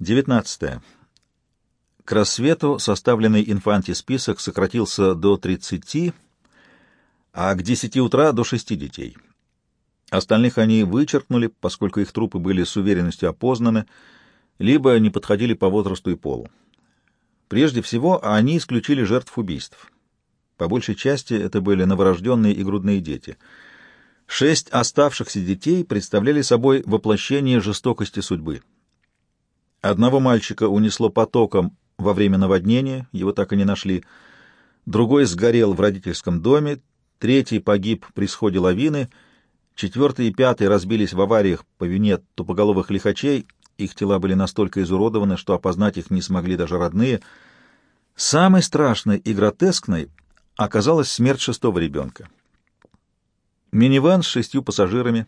19. К рассвету составленный инфанти список сократился до 30, а к 10 утра до 6 детей. Остальных они вычеркнули, поскольку их трупы были с уверенностью опознаны, либо не подходили по возрасту и полу. Прежде всего, они исключили жертв убийств. По большей части это были новорожденные и грудные дети. Шесть оставшихся детей представляли собой воплощение жестокости судьбы. Одного мальчика унесло потоком во время наводнения, его так и не нашли. Другой сгорел в родительском доме, третий погиб при сходе лавины, четвертый и пятый разбились в авариях по вине тупоголовых лихачей, их тела были настолько изуродованы, что опознать их не смогли даже родные. Самой страшной и гротескной оказалась смерть шестого ребенка. Минивэн с шестью пассажирами,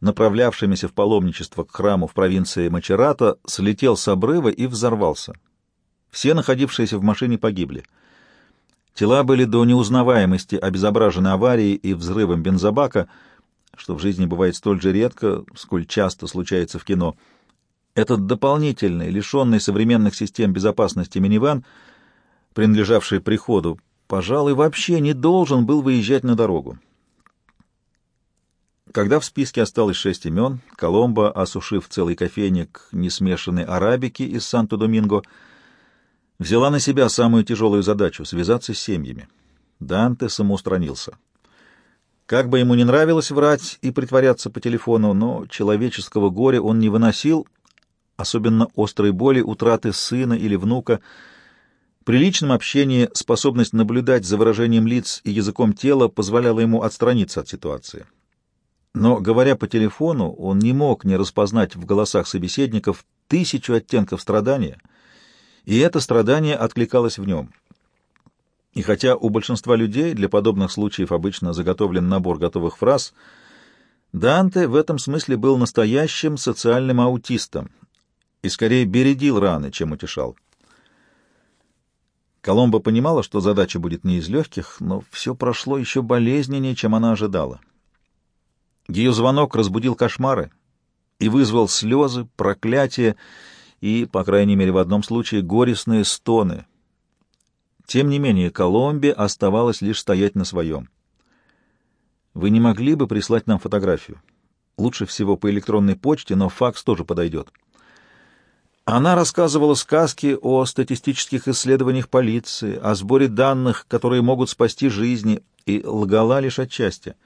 направлявшимися в паломничество к храму в провинции Мачерата, слетел с обрыва и взорвался. Все находившиеся в машине погибли. Тела были до неузнаваемости обезображены аварией и взрывом бензобака, что в жизни бывает столь же редко, сколь часто случается в кино. Этот дополнительный, лишенный современных систем безопасности минивэн, принадлежавший приходу, пожалуй, вообще не должен был выезжать на дорогу. Когда в списке осталось шесть имен, Коломбо, осушив целый кофейник несмешанной арабики из Санто-Доминго, взяла на себя самую тяжелую задачу — связаться с семьями. Данте самоустранился. Как бы ему не нравилось врать и притворяться по телефону, но человеческого горя он не выносил, особенно острой боли, утраты сына или внука. При личном общении способность наблюдать за выражением лиц и языком тела позволяла ему отстраниться от ситуации. Но, говоря по телефону, он не мог не распознать в голосах собеседников тысячу оттенков страдания, и это страдание откликалось в нем. И хотя у большинства людей для подобных случаев обычно заготовлен набор готовых фраз, Данте в этом смысле был настоящим социальным аутистом и скорее бередил раны, чем утешал. Коломба понимала, что задача будет не из легких, но все прошло еще болезненнее, чем она ожидала. Ее звонок разбудил кошмары и вызвал слезы, проклятия и, по крайней мере в одном случае, горестные стоны. Тем не менее, Коломбе оставалось лишь стоять на своем. «Вы не могли бы прислать нам фотографию? Лучше всего по электронной почте, но факс тоже подойдет». Она рассказывала сказки о статистических исследованиях полиции, о сборе данных, которые могут спасти жизни, и лгала лишь отчасти —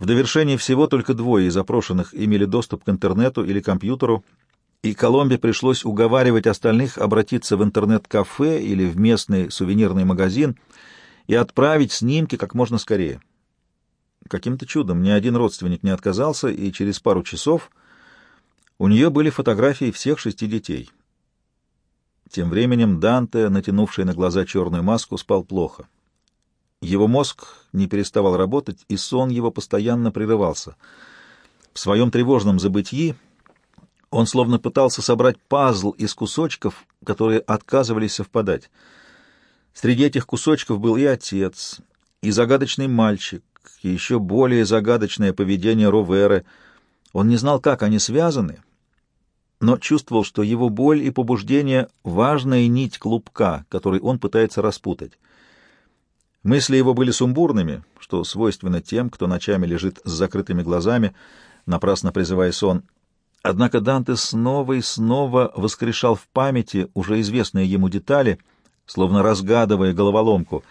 в довершение всего только двое из запрошенных имели доступ к интернету или компьютеру, и Коломбе пришлось уговаривать остальных обратиться в интернет-кафе или в местный сувенирный магазин и отправить снимки как можно скорее. Каким-то чудом ни один родственник не отказался, и через пару часов у нее были фотографии всех шести детей. Тем временем Данте, натянувший на глаза черную маску, спал плохо. Его мозг не переставал работать, и сон его постоянно прерывался. В своем тревожном забытии он словно пытался собрать пазл из кусочков, которые отказывались совпадать. Среди этих кусочков был и отец, и загадочный мальчик, и еще более загадочное поведение Роверы. Он не знал, как они связаны, но чувствовал, что его боль и побуждение — важная нить клубка, который он пытается распутать. Мысли его были сумбурными, что свойственно тем, кто ночами лежит с закрытыми глазами, напрасно призывая сон. Однако Данте снова и снова воскрешал в памяти уже известные ему детали, словно разгадывая головоломку.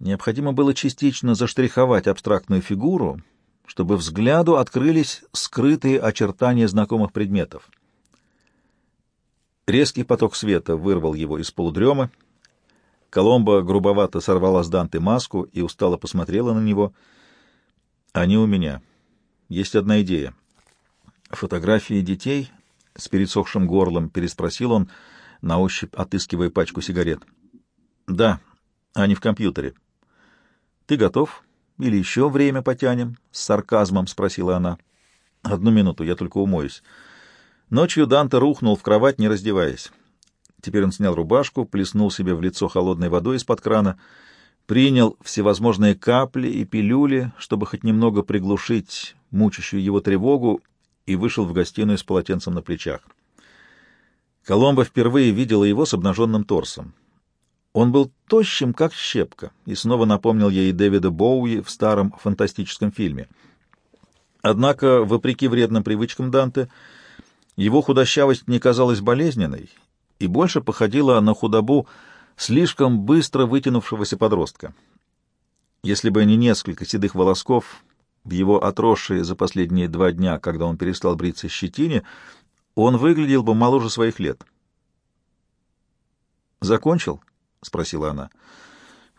Необходимо было частично заштриховать абстрактную фигуру, чтобы взгляду открылись скрытые очертания знакомых предметов. Резкий поток света вырвал его из полудрема, Коломба грубовато сорвала с Данты маску и устало посмотрела на него. «Они у меня. Есть одна идея». «Фотографии детей?» — с пересохшим горлом переспросил он, на ощупь отыскивая пачку сигарет. «Да, они в компьютере». «Ты готов? Или еще время потянем?» — с сарказмом спросила она. «Одну минуту, я только умоюсь». Ночью Данте рухнул в кровать, не раздеваясь. Теперь он снял рубашку, плеснул себе в лицо холодной водой из-под крана, принял всевозможные капли и пилюли, чтобы хоть немного приглушить мучащую его тревогу, и вышел в гостиную с полотенцем на плечах. Коломбо впервые видела его с обнаженным торсом. Он был тощим, как щепка, и снова напомнил ей Дэвида Боуи в старом фантастическом фильме. Однако, вопреки вредным привычкам Данте, его худощавость не казалась болезненной и больше походила на худобу слишком быстро вытянувшегося подростка. Если бы не несколько седых волосков в его отросшие за последние два дня, когда он перестал бриться щетине, он выглядел бы моложе своих лет. «Закончил?» — спросила она.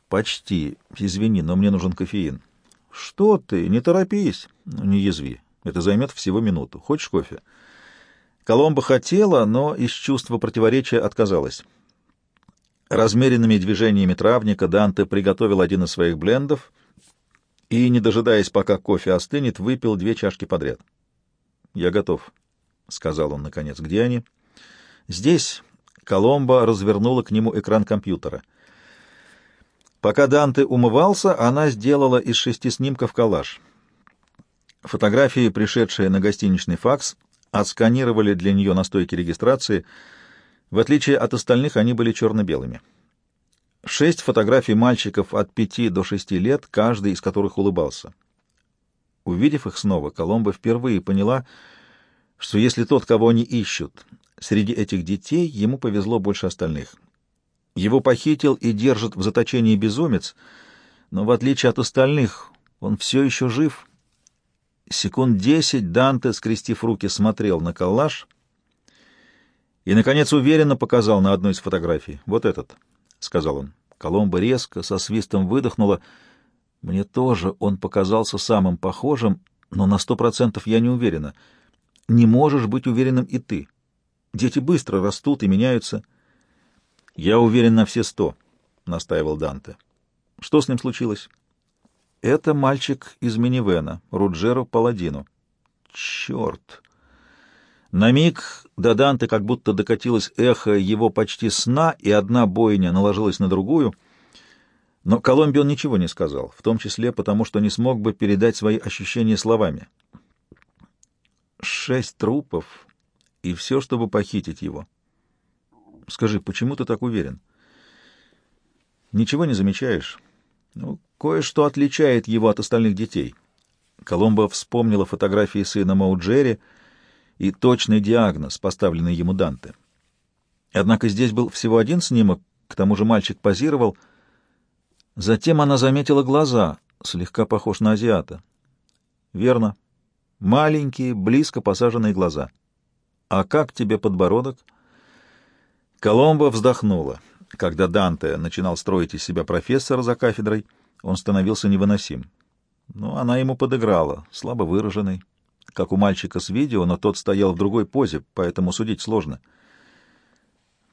«Почти. Извини, но мне нужен кофеин». «Что ты? Не торопись». «Ну, «Не язви. Это займет всего минуту. Хочешь кофе?» Коломба хотела, но из чувства противоречия отказалась. Размеренными движениями травника Данте приготовил один из своих блендов и, не дожидаясь, пока кофе остынет, выпил две чашки подряд. «Я готов», — сказал он наконец. «Где они?» «Здесь». Коломба развернула к нему экран компьютера. Пока Данте умывался, она сделала из шести снимков коллаж. Фотографии, пришедшие на гостиничный факс, отсканировали для нее на стойке регистрации. В отличие от остальных, они были черно-белыми. Шесть фотографий мальчиков от пяти до шести лет, каждый из которых улыбался. Увидев их снова, Коломба впервые поняла, что если тот, кого они ищут, среди этих детей, ему повезло больше остальных. Его похитил и держит в заточении безумец, но в отличие от остальных, он все еще жив. Секунд десять Данте, скрестив руки, смотрел на коллаж и, наконец, уверенно показал на одной из фотографий. «Вот этот», — сказал он. Коломба резко, со свистом выдохнула. «Мне тоже он показался самым похожим, но на сто процентов я не уверена» не можешь быть уверенным и ты. Дети быстро растут и меняются. — Я уверен на все сто, — настаивал Данте. — Что с ним случилось? — Это мальчик из минивена, Руджеро Паладино. — Черт! На миг до Данте как будто докатилось эхо его почти сна, и одна бойня наложилась на другую. Но Колумбе он ничего не сказал, в том числе потому, что не смог бы передать свои ощущения словами. Шесть трупов, и все, чтобы похитить его. Скажи, почему ты так уверен? Ничего не замечаешь? Ну, кое-что отличает его от остальных детей. Коломбо вспомнила фотографии сына Мауджери и точный диагноз, поставленный ему Данте. Однако здесь был всего один снимок, к тому же мальчик позировал. Затем она заметила глаза, слегка похож на азиата. Верно, Маленькие, близко посаженные глаза. «А как тебе подбородок?» Коломбо вздохнула. Когда Данте начинал строить из себя профессора за кафедрой, он становился невыносим. Но она ему подыграла, слабо выраженный, как у мальчика с видео, но тот стоял в другой позе, поэтому судить сложно.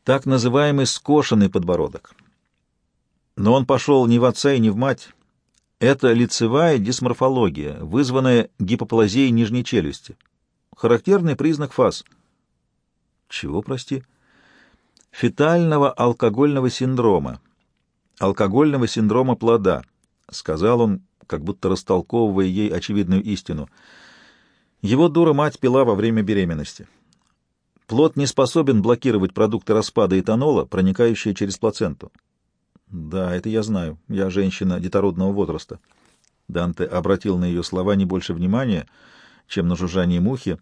Так называемый скошенный подбородок. Но он пошел не в отца и не в мать, это лицевая дисморфология, вызванная гипоплазией нижней челюсти. Характерный признак фаз. Чего, прости? Фетального алкогольного синдрома. Алкогольного синдрома плода, сказал он, как будто растолковывая ей очевидную истину. Его дура-мать пила во время беременности. Плод не способен блокировать продукты распада этанола, проникающие через плаценту. Да, это я знаю. Я женщина детородного возраста. Данте обратил на ее слова не больше внимания, чем на жужжание мухи,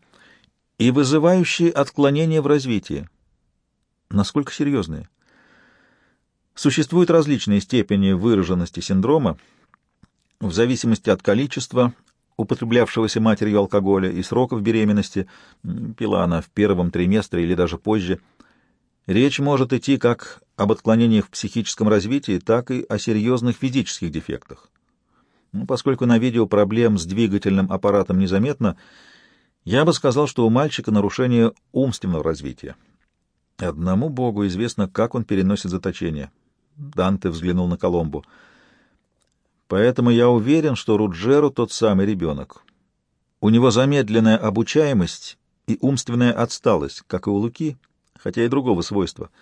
и вызывающие отклонения в развитии. Насколько серьезные? Существуют различные степени выраженности синдрома в зависимости от количества употреблявшегося матерью алкоголя и сроков беременности, пила она в первом триместре или даже позже. Речь может идти как об отклонениях в психическом развитии, так и о серьезных физических дефектах. Ну, поскольку на видео проблем с двигательным аппаратом незаметно, я бы сказал, что у мальчика нарушение умственного развития. Одному Богу известно, как он переносит заточение. Данте взглянул на Коломбу. Поэтому я уверен, что Руджеру тот самый ребенок. У него замедленная обучаемость и умственная отсталость, как и у Луки, хотя и другого свойства —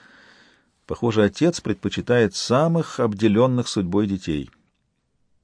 Похоже, отец предпочитает самых обделенных судьбой детей.